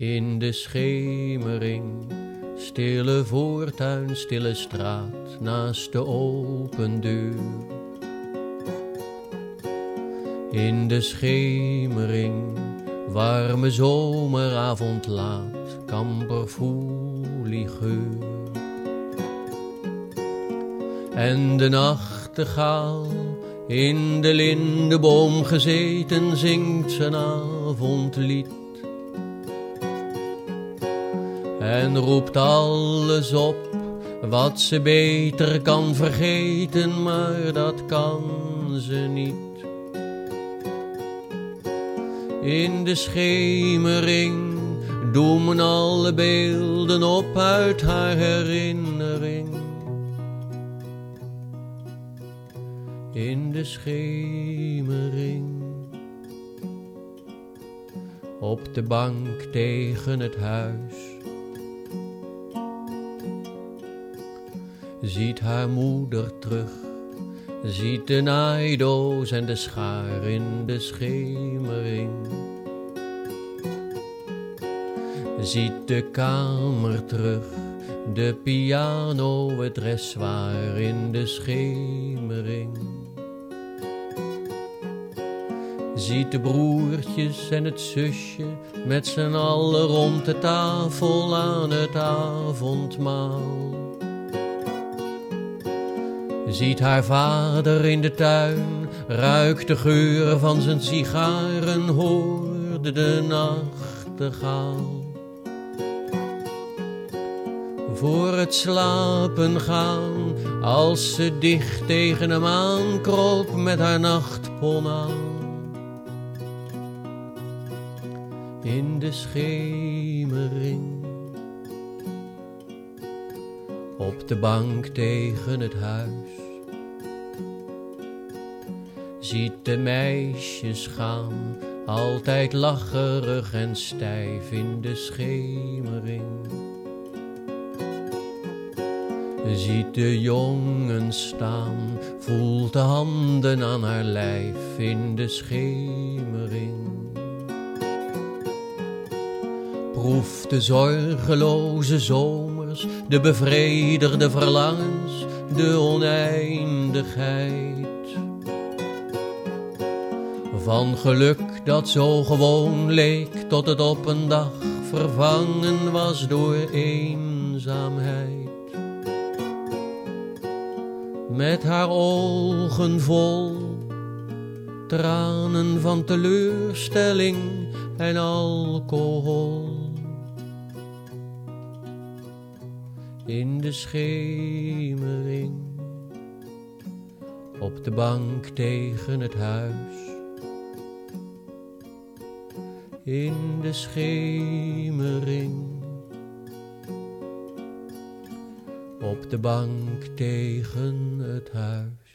In de schemering, stille voortuin, stille straat, naast de open deur. In de schemering, warme zomeravond laat, kamperfoelie En de nachtegaal, in de lindeboom gezeten, zingt zijn avondlied en roept alles op wat ze beter kan vergeten, maar dat kan ze niet. In de schemering doemen alle beelden op uit haar herinnering. In de schemering op de bank tegen het huis ziet haar moeder terug, ziet de naaidoos en de schaar in de schemering. Ziet de kamer terug, de piano, het dressoir in de schemering. Ziet de broertjes en het zusje met z'n allen rond de tafel aan het avondmaal ziet haar vader in de tuin, ruikt de geur van zijn sigaren, hoorde de nachtegaal. Voor het slapen gaan, als ze dicht tegen hem aankroop met haar nachtpon aan. In de schemering op de bank tegen het huis. Ziet de meisjes gaan, altijd lacherig en stijf in de schemering. Ziet de jongen staan, voelt de handen aan haar lijf in de schemering. Proeft de zorgeloze zomer de bevredigde verlangens, de oneindigheid. Van geluk dat zo gewoon leek, tot het op een dag vervangen was door eenzaamheid. Met haar ogen vol tranen van teleurstelling en alcohol. In de schemering, op de bank tegen het huis. In de schemering, op de bank tegen het huis.